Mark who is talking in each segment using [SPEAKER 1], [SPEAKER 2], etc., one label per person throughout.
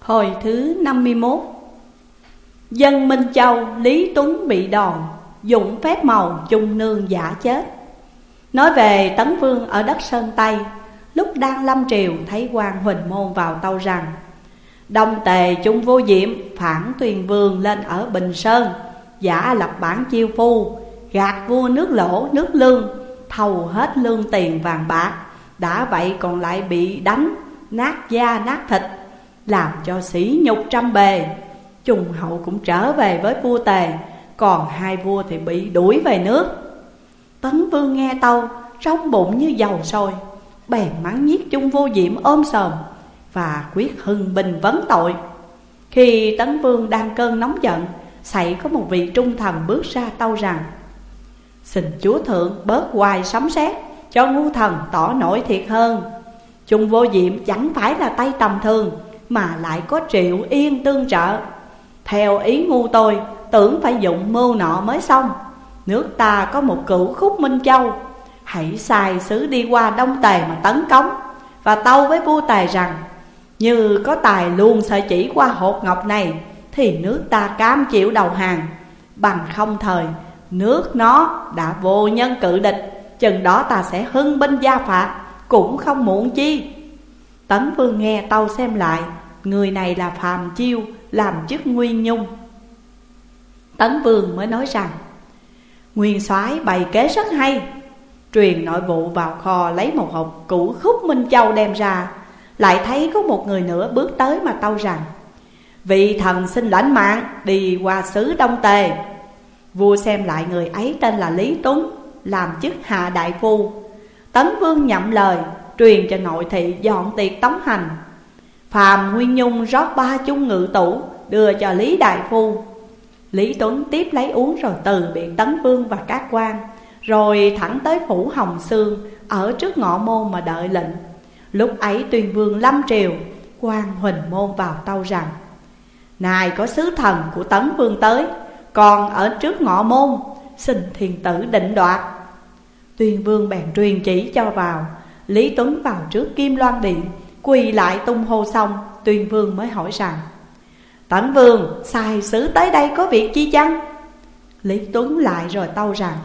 [SPEAKER 1] Hồi thứ 51 Dân Minh Châu Lý Tuấn bị đòn Dụng phép màu chung nương giả chết. Nói về Tấn Vương ở đất Sơn Tây, Lúc đang lâm triều thấy quan Huỳnh Môn vào tâu rằng, Đông tề chung vô diệm phản tuyền vương lên ở Bình Sơn, Giả lập bản chiêu phu, Gạt vua nước lỗ, nước lương, Thầu hết lương tiền vàng bạc, Đã vậy còn lại bị đánh, Nát da, nát thịt làm cho sĩ nhục trăm bề. Trung hậu cũng trở về với vua tề, Còn hai vua thì bị đuổi về nước. Tấn vương nghe tâu Trong bụng như dầu sôi, Bèn mắng nhiếc chung vô diệm ôm sờm Và quyết hưng bình vấn tội. Khi tấn vương đang cơn nóng giận, Xảy có một vị trung thần bước ra tâu rằng, Xin chúa thượng bớt hoài sấm sét Cho ngu thần tỏ nổi thiệt hơn. Trung vô diệm chẳng phải là tay tầm thường mà lại có triệu yên tương trợ. Theo ý ngu tôi, Tưởng phải dụng mưu nọ mới xong. Nước ta có một cửu khúc Minh Châu. Hãy xài sứ đi qua Đông Tề mà tấn công Và tâu với vua tài rằng, Như có tài luôn sợi chỉ qua hột ngọc này, Thì nước ta cam chịu đầu hàng. Bằng không thời, Nước nó đã vô nhân cự địch. Chừng đó ta sẽ hưng binh gia phạt, Cũng không muộn chi. Tấn Vương nghe tâu xem lại Người này là Phàm Chiêu, Làm chức Nguyên Nhung. Tấn Vương mới nói rằng, Nguyên soái bày kế rất hay. Truyền nội vụ vào kho lấy một hộp củ khúc Minh Châu đem ra. Lại thấy có một người nữa bước tới mà tâu rằng, Vị thần xin lãnh mạng, đi qua xứ Đông Tề. Vua xem lại người ấy tên là Lý Tuấn Làm chức hạ đại phu. Tấn Vương nhậm lời, Truyền cho nội thị dọn tiệc tống hành. Phàm Nguyên Nhung rót ba chung ngự tủ, Đưa cho Lý Đại Phu. Lý Tuấn tiếp lấy uống rồi từ biệt Tấn Vương và các quan, Rồi thẳng tới phủ Hồng Sương, Ở trước ngọ môn mà đợi lệnh. Lúc ấy tuyên vương lâm triều, quan Huỳnh Môn vào tâu rằng, Này có sứ thần của Tấn Vương tới, Còn ở trước ngọ môn, Xin thiền tử định đoạt. Tuyên vương bèn truyền chỉ cho vào, Lý Tuấn vào trước Kim Loan Điện Quỳ lại tung hô xong Tuyên vương mới hỏi rằng Tẩn vương, sai sứ tới đây có việc chi chăng? Lý Tuấn lại rồi tâu rằng,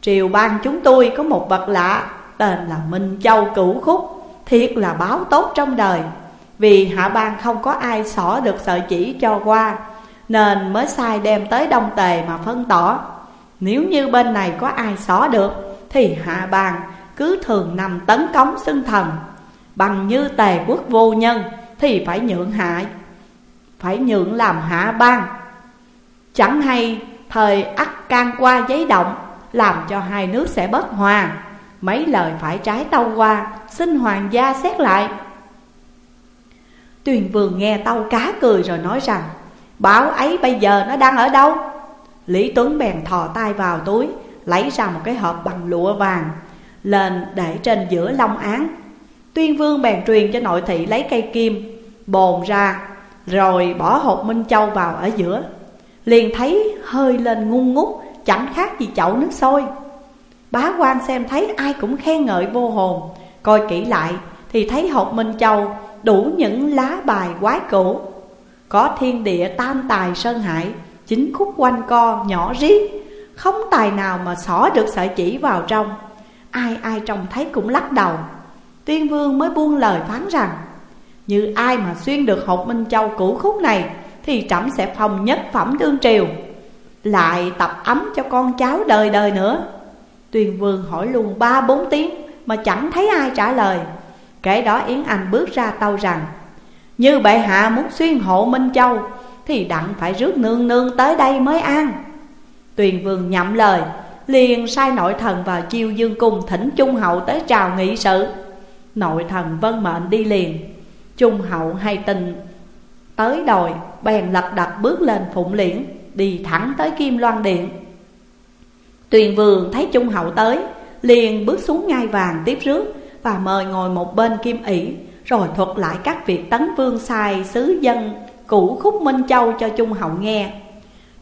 [SPEAKER 1] Triều ban chúng tôi có một vật lạ, Tên là Minh Châu Cửu Khúc, Thiệt là báo tốt trong đời. Vì hạ ban không có ai xỏ được sợi chỉ cho qua, Nên mới sai đem tới Đông Tề mà phân tỏ. Nếu như bên này có ai xỏ được, Thì hạ ban cứ thường nằm tấn cống xưng thần. Bằng như tề quốc vô nhân, Thì phải nhượng hạ Phải nhượng làm hạ ban Chẳng hay thời ắt can qua giấy động, Làm cho hai nước sẽ bất hòa. Mấy lời phải trái tâu qua, Xin hoàng gia xét lại. Tuyền vương nghe tâu cá cười rồi nói rằng, Báo ấy bây giờ nó đang ở đâu? Lý Tuấn bèn thò tay vào túi, Lấy ra một cái hộp bằng lụa vàng, Lên để trên giữa long án. Tuyên vương bèn truyền cho nội thị lấy cây kim Bồn ra Rồi bỏ hộp Minh Châu vào ở giữa. Liền thấy hơi lên ngung ngút Chẳng khác gì chậu nước sôi. Bá quan xem thấy ai cũng khen ngợi vô hồn Coi kỹ lại thì thấy hộp Minh Châu Đủ những lá bài quái cổ, Có thiên địa tam tài sơn hải Chính khúc quanh co nhỏ riết. Không tài nào mà xỏ được sợi chỉ vào trong. Ai ai trông thấy cũng lắc đầu. Tuyên vương mới buông lời phán rằng, Như ai mà xuyên được hộp Minh Châu cũ khúc này, Thì trẫm sẽ phòng nhất phẩm đương triều, Lại tập ấm cho con cháu đời đời nữa. Tuyên vương hỏi luôn ba bốn tiếng Mà chẳng thấy ai trả lời. Kể đó Yến Anh bước ra tâu rằng, Như bệ hạ muốn xuyên hộ Minh Châu, Thì đặng phải rước nương nương tới đây mới an. Tuyền vương nhậm lời, Liền sai nội thần vào chiêu dương cung Thỉnh Trung Hậu tới chào nghị sự. Nội thần vân mệnh đi liền. Trung Hậu hay tình Tới đồi, bèn lập đặt bước lên phụng liễn Đi thẳng tới Kim Loan Điện. Tuyền vương thấy Trung Hậu tới Liền bước xuống ngai vàng tiếp rước Và mời ngồi một bên kim ỷ Rồi thuật lại các việc tấn vương sai sứ dân Cũ khúc Minh Châu cho Trung Hậu nghe.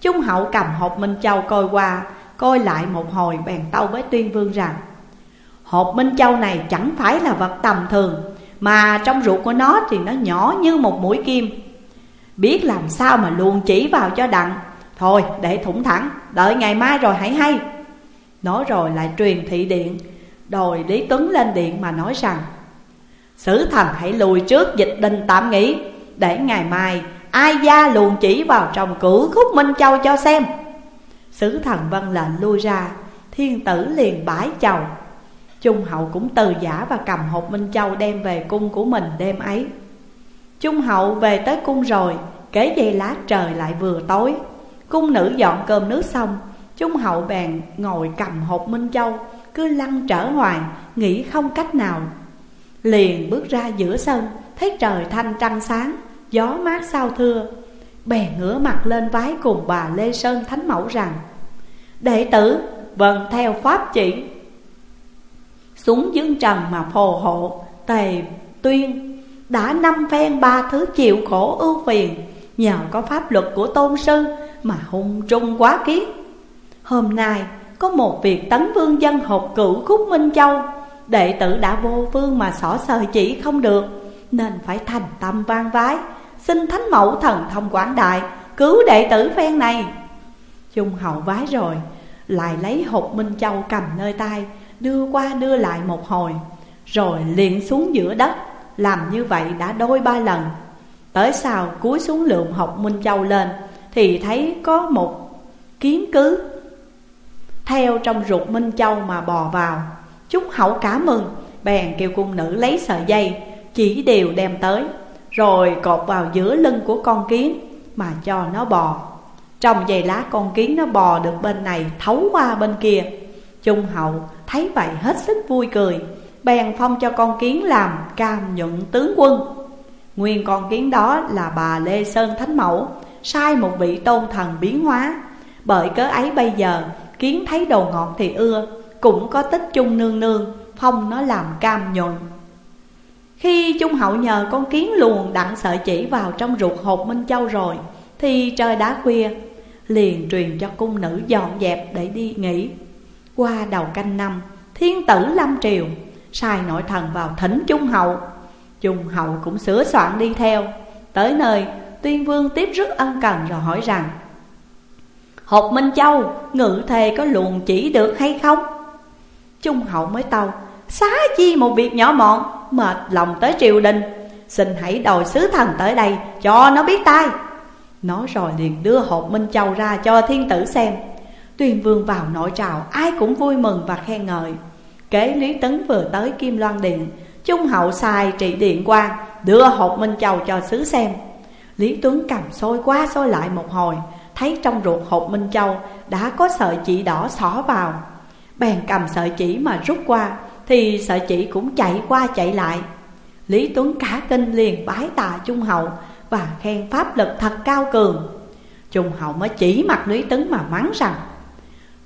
[SPEAKER 1] Trung Hậu cầm hộp Minh Châu coi qua Coi lại một hồi bèn tâu với tuyên vương rằng Hộp Minh Châu này chẳng phải là vật tầm thường, Mà trong ruột của nó thì nó nhỏ như một mũi kim. Biết làm sao mà luôn chỉ vào cho đặng. Thôi, để thủng thẳng, Đợi ngày mai rồi hãy hay. Nói rồi lại truyền thị điện. Đòi Lý Tuấn lên điện mà nói rằng, Sử thần hãy lùi trước dịch đình tạm nghỉ, Để ngày mai ai gia luồn chỉ vào trong cửu khúc Minh Châu cho xem. Sử thần vân lệnh lui ra, Thiên tử liền bãi chầu Trung hậu cũng từ giả và cầm hộp Minh Châu đem về cung của mình đêm ấy. Trung hậu về tới cung rồi, Kế dây lá trời lại vừa tối. Cung nữ dọn cơm nước xong, Trung hậu bèn ngồi cầm hộp Minh Châu, Cứ lăn trở hoài Nghĩ không cách nào. Liền bước ra giữa sân, Thấy trời thanh trăng sáng, Gió mát sao thưa. Bèn ngửa mặt lên vái cùng bà Lê Sơn Thánh Mẫu rằng, Đệ tử vâng theo pháp chỉ. Xuống dương trần mà phù hộ. Tề tuyên Đã năm phen ba thứ chịu khổ ưu phiền, Nhờ có pháp luật của tôn sư Mà hung trung quá kiết Hôm nay có một việc tấn vương dân học cửu khúc Minh Châu. Đệ tử đã vô phương mà xỏ sờ chỉ không được, Nên phải thành tâm vang vái, Xin thánh mẫu thần thông quảng đại Cứu đệ tử phen này. Trung hậu vái rồi, Lại lấy hộp Minh Châu cầm nơi tay Đưa qua đưa lại một hồi, Rồi liền xuống giữa đất, Làm như vậy đã đôi ba lần. Tới sau cúi xuống lượm hộp Minh Châu lên, Thì thấy có một kiến cứ Theo trong ruột Minh Châu mà bò vào. Chúc hậu cả mừng Bèn kêu cung nữ lấy sợi dây, Chỉ đều đem tới, Rồi cột vào giữa lưng của con kiến Mà cho nó bò. Trong giày lá con kiến nó bò được bên này Thấu qua bên kia Trung hậu thấy vậy hết sức vui cười, Bèn phong cho con kiến làm cam nhuận tướng quân. Nguyên con kiến đó là bà Lê Sơn Thánh Mẫu, Sai một vị tôn thần biến hóa. Bởi cớ ấy bây giờ, kiến thấy đồ ngọt thì ưa, cũng có tích chung nương nương, Phong nó làm cam nhuận. Khi Trung Hậu nhờ con kiến luồn đặng sợi chỉ vào trong ruột hộp Minh Châu rồi, Thì trời đã khuya, Liền truyền cho cung nữ dọn dẹp để đi nghỉ. Qua đầu canh năm, Thiên tử Lâm Triều Sai nội thần vào thỉnh Trung Hậu. Trung Hậu cũng sửa soạn đi theo. Tới nơi, Tuyên Vương tiếp rất ân cần rồi hỏi rằng hột Minh Châu, Ngự thề có luồn chỉ được hay không? Trung hậu mới tâu, Xá chi một việc nhỏ mọn, Mệt lòng tới triều đình. Xin hãy đòi sứ thần tới đây Cho nó biết tai. Nói rồi liền đưa hột Minh Châu ra cho thiên tử xem. Tuyên vương vào nội trào, Ai cũng vui mừng và khen ngợi. Kế Lý Tấn vừa tới Kim Loan Điện, Trung hậu xài trị điện quan Đưa hộp Minh Châu cho sứ xem. Lý Tuấn cầm xôi qua xôi lại một hồi, Thấy trong ruột hộp Minh Châu Đã có sợi chỉ đỏ xỏ vào. Bèn cầm sợi chỉ mà rút qua, Thì sợi chỉ cũng chạy qua chạy lại. Lý Tuấn cả kinh liền bái tạ Trung Hậu Và khen pháp lực thật cao cường. Trung Hậu mới chỉ mặt Lý Tuấn mà mắng rằng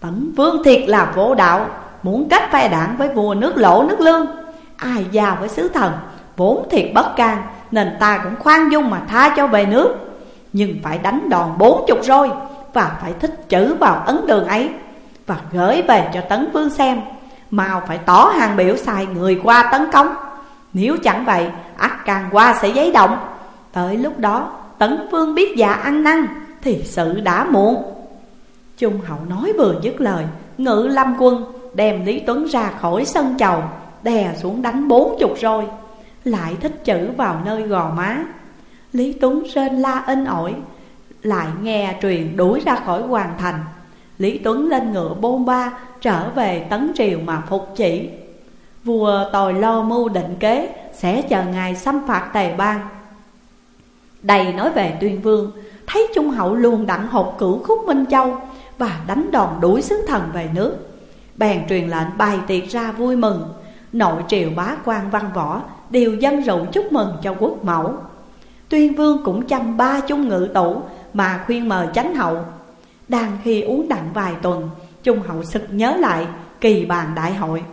[SPEAKER 1] Tấn Vương thiệt là vô đạo, Muốn cách phe đảng với vua nước lỗ, nước lương. Ai già với sứ thần, Vốn thiệt bất can, Nên ta cũng khoan dung mà tha cho về nước. Nhưng phải đánh đòn bốn chục rồi, Và phải thích chữ vào ấn đường ấy, và gửi về cho Tấn Vương xem. Mao phải tỏ hàng biểu xài người qua tấn công Nếu chẳng vậy, ắt càng qua sẽ giấy động. Tới lúc đó, Tấn Vương biết già ăn năn, Thì sự đã muộn. Trung hậu nói vừa dứt lời, Ngự lâm quân đem Lý Tuấn ra khỏi sân chầu, Đè xuống đánh bốn chục rồi, Lại thích chữ vào nơi gò má. Lý Tuấn rên la inh ỏi, Lại nghe truyền đuổi ra khỏi hoàng thành. Lý Tuấn lên ngựa bôn ba, Trở về tấn triều mà phục chỉ. Vua tòi lo mưu định kế, Sẽ chờ ngài xâm phạt tề bang. Đầy nói về tuyên vương, Thấy Trung Hậu luôn đặng hộp cửu khúc Minh Châu và đánh đòn đuổi sứ thần về nước. Bèn truyền lệnh bày tiệc ra vui mừng. Nội triều bá quan văn võ Đều dân rượu chúc mừng cho quốc mẫu. Tuyên vương cũng chăm ba chung ngự tủ Mà khuyên mời chánh hậu. Đang khi uống đặng vài tuần Trung hậu sực nhớ lại kỳ bàn đại hội.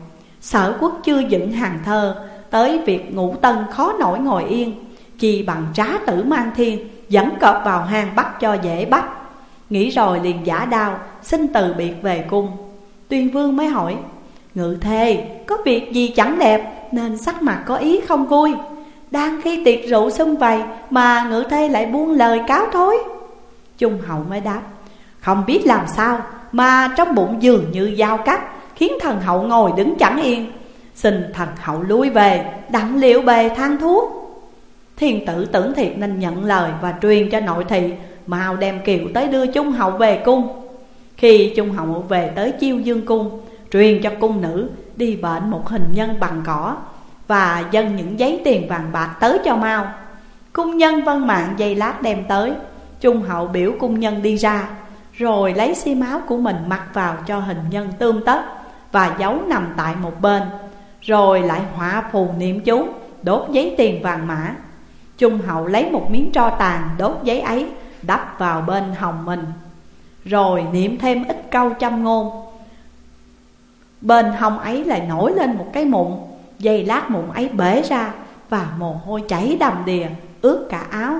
[SPEAKER 1] Sở quốc chưa dựng hàng thơ, Tới việc ngũ tân khó nổi ngồi yên. Chỉ bằng trá tử mang thiên, Dẫn cọp vào hang bắt cho dễ bắt. Nghĩ rồi liền giả đao, Xin từ biệt về cung. Tuyên vương mới hỏi, Ngự thề, có việc gì chẳng đẹp, Nên sắc mặt có ý không vui? Đang khi tiệc rượu xung vầy, Mà ngự thê lại buông lời cáo thối. Trung hậu mới đáp, Không biết làm sao, Mà trong bụng dường như dao cắt, Khiến thần hậu ngồi đứng chẳng yên. Xin thần hậu lui về, Đặng liệu bề than thuốc. Thiên tử tưởng thiệt nên nhận lời Và truyền cho nội thị Mau đem kiệu tới đưa Trung hậu về cung. Khi Trung hậu về tới chiêu dương cung, Truyền cho cung nữ đi bệnh một hình nhân bằng cỏ Và dâng những giấy tiền vàng bạc tới cho mau. Cung nhân văn mạng dây lát đem tới. Trung hậu biểu cung nhân đi ra, Rồi lấy xi máu của mình mặc vào cho hình nhân tương tất Và giấu nằm tại một bên, Rồi lại họa phù niệm chú, Đốt giấy tiền vàng mã. Trung hậu lấy một miếng tro tàn đốt giấy ấy Đắp vào bên hồng mình, Rồi niệm thêm ít câu trăm ngôn. Bên hông ấy lại nổi lên một cái mụn, Dây lát mụn ấy bể ra Và mồ hôi chảy đầm đìa, Ướt cả áo.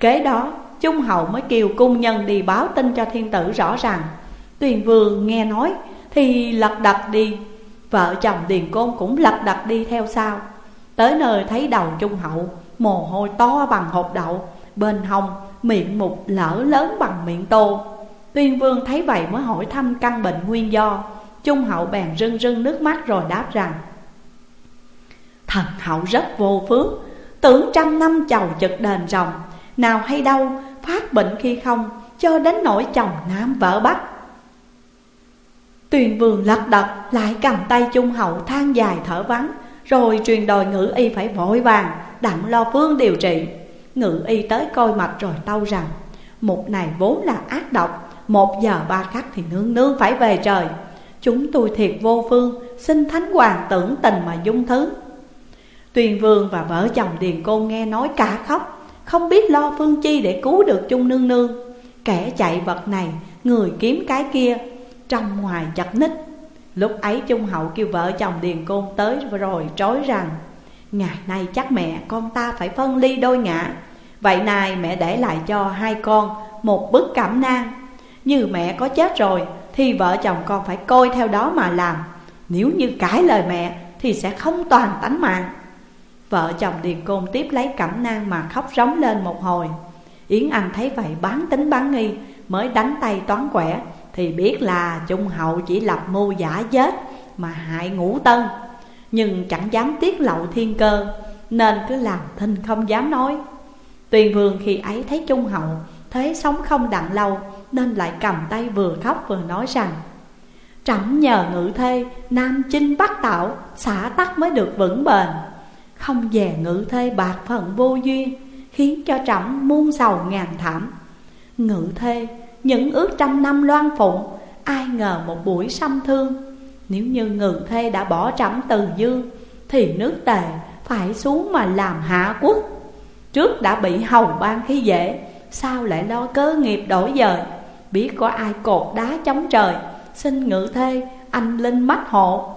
[SPEAKER 1] Kế đó Trung hậu mới kêu cung nhân đi báo tin cho thiên tử rõ ràng. Tuyền vương nghe nói Thì lật đật đi, Vợ chồng Điền Côn cũng lật đật đi theo sau. Tới nơi thấy đầu Trung hậu, Mồ hôi to bằng hộp đậu, Bên hông miệng mục lở lớn bằng miệng tô. Tuyên vương thấy vậy mới hỏi thăm căn bệnh nguyên do. Trung hậu bèn rưng rưng nước mắt rồi đáp rằng, Thần hậu rất vô phước, Tưởng trăm năm chầu chực đền rồng, Nào hay đâu, phát bệnh khi không, Cho đến nỗi chồng nam vợ bắt Tuyền vương lật đật lại cầm tay Trung hậu than dài thở vắng, Rồi truyền đòi ngữ y phải vội vàng, Đặng lo phương điều trị. Ngự y tới coi mạch rồi tâu rằng Một này vốn là ác độc Một giờ ba khắc thì nương nương phải về trời. Chúng tôi thiệt vô phương Xin Thánh Hoàng tưởng tình mà dung thứ. Tuyền Vương và vợ chồng Điền Côn nghe nói cả khóc Không biết lo phương chi để cứu được chung nương nương. Kẻ chạy vật này, người kiếm cái kia Trong ngoài chặt ních. Lúc ấy Trung Hậu kêu vợ chồng Điền Côn tới rồi trói rằng Ngày nay chắc mẹ con ta phải phân ly đôi ngã Vậy này mẹ để lại cho hai con một bức cảm nang. Như mẹ có chết rồi, thì vợ chồng con phải coi theo đó mà làm. Nếu như cãi lời mẹ, thì sẽ không toàn tánh mạng. Vợ chồng Điền Côn tiếp lấy cẩm nang mà khóc rống lên một hồi. Yến Anh thấy vậy bán tính bán nghi, Mới đánh tay toán quẻ, Thì biết là Trung Hậu chỉ lập mưu giả chết Mà hại ngũ tân. Nhưng chẳng dám tiết lậu thiên cơ, Nên cứ làm thinh không dám nói. Tuyền Vương khi ấy thấy Trung Hậu, Thế sống không đặng lâu, nên lại cầm tay vừa khóc vừa nói rằng, Trẫm nhờ ngự thê, Nam chinh bắc tạo Xả tắc mới được vững bền. Không về ngự thê bạc phận vô duyên, Khiến cho trẫm muôn sầu ngàn thảm. Ngự thê, những ước trăm năm loan phụng, Ai ngờ một buổi xăm thương. Nếu như ngự thê đã bỏ trẫm từ dương, Thì nước tề phải xuống mà làm hạ quốc. Trước đã bị hồng ban khí dễ, Sao lại lo cơ nghiệp đổi dời? Biết có ai cột đá chống trời, Xin ngự thê, anh linh mắt hộ.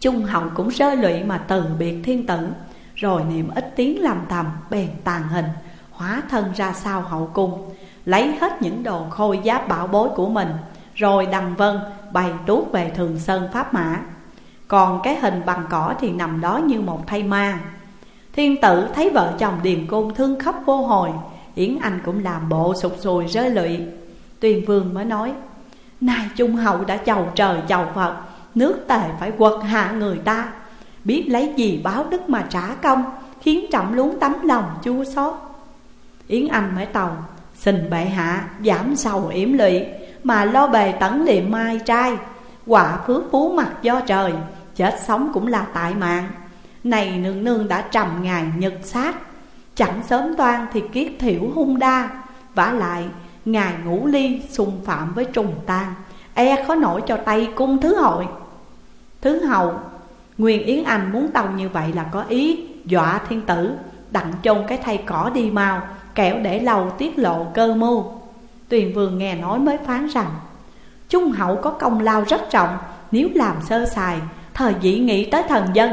[SPEAKER 1] Trung hồng cũng rơi lụy mà từ biệt thiên tử, Rồi niệm ít tiếng làm tầm, bèn tàn hình, Hóa thân ra sau hậu cung, Lấy hết những đồ khôi giáp bảo bối của mình, Rồi đằng vân bày tuốt về thường sơn pháp mã. Còn cái hình bằng cỏ thì nằm đó như một thây ma. Thiên tử thấy vợ chồng điền côn thương khóc vô hồi, Yến Anh cũng làm bộ sụt sùi rơi lụy. Tuyên vương mới nói, Nay Trung Hậu đã chầu trời chầu Phật, Nước tề phải quật hạ người ta. Biết lấy gì báo đức mà trả công, Khiến trọng luống tấm lòng chua xót. Yến Anh mới tàu, Xin bệ hạ giảm sầu yểm lụy, Mà lo bề tấn liệm mai trai. Quả phước phú mặt do trời, Chết sống cũng là tại mạng. Này nương nương đã trầm ngài nhật sát. Chẳng sớm toan thì kiết thiểu hung đa. Vả lại, Ngài ngũ ly xung phạm với trùng tan E khó nổi cho tay cung thứ hội. Thứ hậu, Nguyên Yến Anh muốn tàu như vậy là có ý. Dọa thiên tử, Đặng chôn cái thay cỏ đi mau, Kẻo để lâu tiết lộ cơ mưu. Tuyền vương nghe nói mới phán rằng, Trung hậu có công lao rất trọng, Nếu làm sơ sài, Thời dĩ nghĩ tới thần dân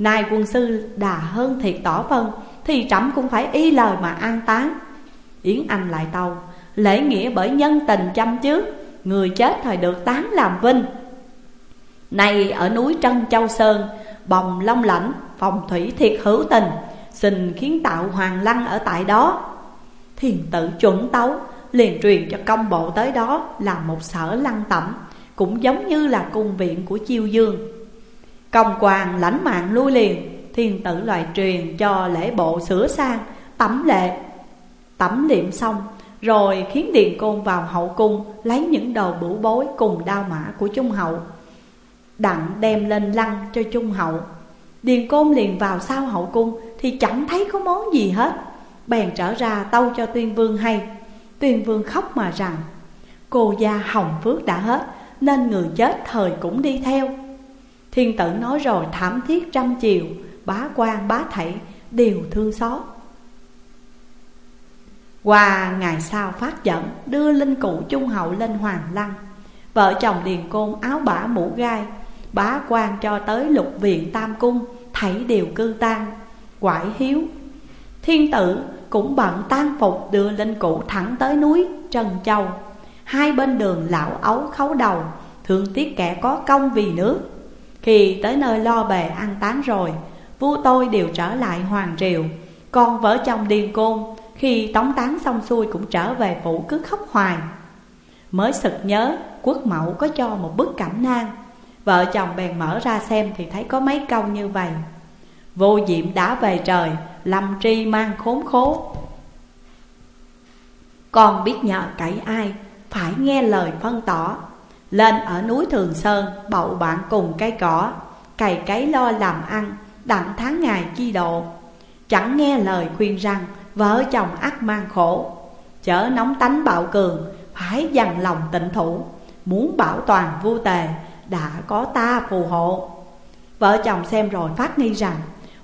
[SPEAKER 1] Nay quân sư đà hơn thiệt tỏ phân Thì trẫm cũng phải y lời mà an táng. Yến Anh lại tàu, Lễ nghĩa bởi nhân tình chăm chứ Người chết thời được tán làm vinh. Nay ở núi Trân Châu Sơn, Bồng Long Lãnh, phòng thủy thiệt hữu tình, Xin khiến tạo hoàng lăng ở tại đó. Thiền tự chuẩn tấu, liền truyền cho công bộ tới đó làm một sở lăng tẩm, Cũng giống như là cung viện của chiêu dương. Công hoàng lãnh mạng lui liền, Thiên tử loại truyền cho lễ bộ sửa sang, Tẩm lệ. Tẩm liệm xong, Rồi khiến Điền Côn vào hậu cung, Lấy những đồ bửu bối cùng đao mã của Trung Hậu, Đặng đem lên lăng cho Trung Hậu. Điền Côn liền vào sau hậu cung Thì chẳng thấy có món gì hết, Bèn trở ra tâu cho Tuyên Vương hay. Tuyên Vương khóc mà rằng, Cô gia hồng phước đã hết, Nên người chết thời cũng đi theo. Thiên tử nói rồi thảm thiết trăm chiều, Bá quan bá thảy đều thương xót. Qua ngày sau phát giận, Đưa linh cụ trung hậu lên hoàng lăng. Vợ chồng Điền Côn áo bả mũ gai, Bá quan cho tới lục viện tam cung, Thảy đều cư tan Quải hiếu. Thiên tử cũng bận tan phục đưa linh cụ thẳng tới núi Trần Châu. Hai bên đường lão ấu khấu đầu, Thương tiếc kẻ có công vì nước. Khi tới nơi lo bề ăn tán rồi, Vua tôi đều trở lại hoàng triều. Con vợ chồng Điền Côn, Khi tống tán xong xuôi cũng trở về phủ cứ khóc hoài. Mới sực nhớ, quốc mẫu có cho một bức cảm nang. Vợ chồng bèn mở ra xem thì thấy có mấy câu như vậy. Vô diệm đã về trời, Lâm tri mang khốn khố. Con biết nhờ cậy ai, Phải nghe lời phân tỏ. Lên ở núi Thường Sơn Bậu bạn cùng cây cỏ. Cày cấy lo làm ăn, Đặng tháng ngày chi độ. Chẳng nghe lời khuyên rằng, Vợ chồng ắt mang khổ. Chở nóng tánh bạo cường, Phải dằn lòng tịnh thủ. Muốn bảo toàn vua tề, Đã có ta phù hộ. Vợ chồng xem rồi phát nghi rằng,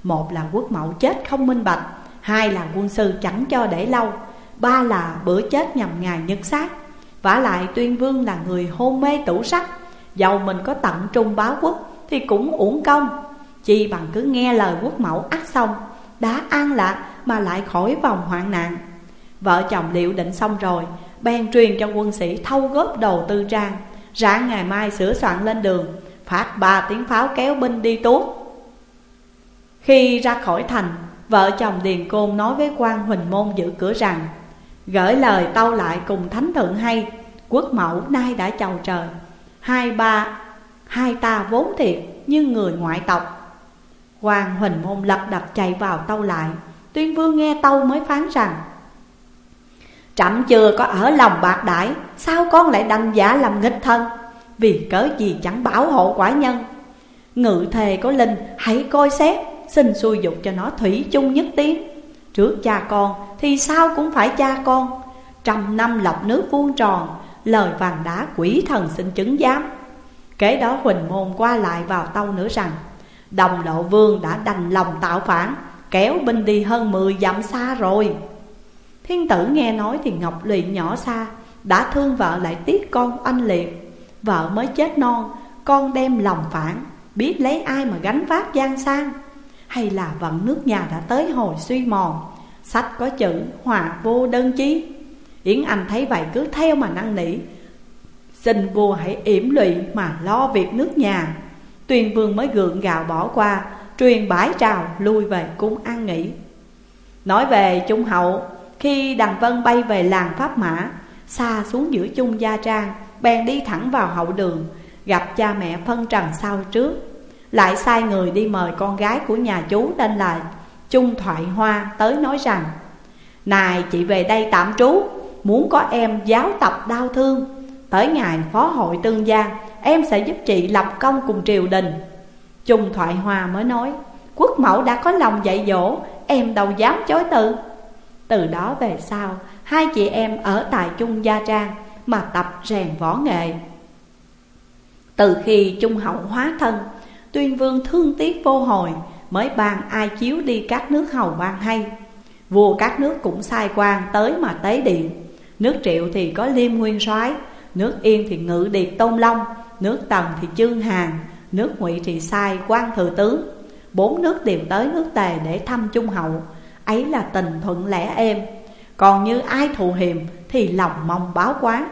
[SPEAKER 1] một là quốc mẫu chết không minh bạch, Hai là quân sư chẳng cho để lâu, Ba là bữa chết nhằm ngày nhất xác vả lại, tuyên vương là người hôn mê tủ sắc. Dầu mình có tận trung báo quốc Thì cũng uổng công. Chi bằng cứ nghe lời quốc mẫu ắt xong, Đã an lạc mà lại khỏi vòng hoạn nạn. Vợ chồng liệu định xong rồi, Bèn truyền cho quân sĩ thâu góp đầu tư trang. Rạng ngày mai sửa soạn lên đường, Phát ba tiếng pháo kéo binh đi tuốt. Khi ra khỏi thành, Vợ chồng Điền Côn nói với quan Huỳnh Môn giữ cửa rằng Gửi lời tâu lại cùng thánh thượng hay, Quốc mẫu nay đã chầu trời. Hai ba, Hai ta vốn thiệt như người ngoại tộc. Hoàng Huỳnh Môn lập đập chạy vào tâu lại, Tuyên vương nghe tâu mới phán rằng, Trẫm chưa có ở lòng bạc đãi, Sao con lại đành giả làm nghịch thân? Vì cớ gì chẳng bảo hộ quả nhân? Ngự thề có linh, hãy coi xét, Xin xui dục cho nó thủy chung nhất tiếng. Trước cha con thì sao cũng phải cha con. Trăm năm lọc nước vuông tròn, Lời vàng đá quỷ thần xin chứng giám. Kế đó Huỳnh Môn qua lại vào tâu nữa rằng, Đồng lộ vương đã đành lòng tạo phản, Kéo binh đi hơn 10 dặm xa rồi. Thiên tử nghe nói thì Ngọc Luyện nhỏ xa, Đã thương vợ lại tiếc con anh liệt. Vợ mới chết non, Con đem lòng phản, Biết lấy ai mà gánh vác gian sang hay là vận nước nhà đã tới hồi suy mòn? Sách có chữ hòa vô đơn chí. Yến Anh thấy vậy cứ theo mà năn nỉ. Xin vua hãy yểm lụy mà lo việc nước nhà. Tuyên vương mới gượng gạo bỏ qua, Truyền bãi trào, lui về cung an nghỉ. Nói về Trung Hậu, Khi Đằng Vân bay về làng Pháp Mã, Xa xuống giữa Trung Gia Trang, Bèn đi thẳng vào hậu đường, Gặp cha mẹ phân trần sau trước lại sai người đi mời con gái của nhà chú tên là Trung Thoại Hoa tới nói rằng, Này, chị về đây tạm trú, Muốn có em giáo tập đau thương. Tới ngày phó hội tương gia, Em sẽ giúp chị lập công cùng triều đình. Trung Thoại Hoa mới nói, Quốc mẫu đã có lòng dạy dỗ, Em đâu dám chối từ. Từ đó về sau, Hai chị em ở tại Trung Gia Trang Mà tập rèn võ nghệ. Từ khi Trung Hậu hóa thân Tuyên vương thương tiếc vô hồi, Mới ban ai chiếu đi các nước hầu ban hay. Vua các nước cũng sai quan tới mà tế điện. Nước triệu thì có liêm nguyên soái, Nước yên thì ngự điệt tôn long, Nước tần thì chương hàng Nước ngụy thì sai quan thừa tướng. Bốn nước đều tới nước tề để thăm trung hậu, Ấy là tình thuận lẽ êm. Còn như ai thù hiềm thì lòng mong báo quán.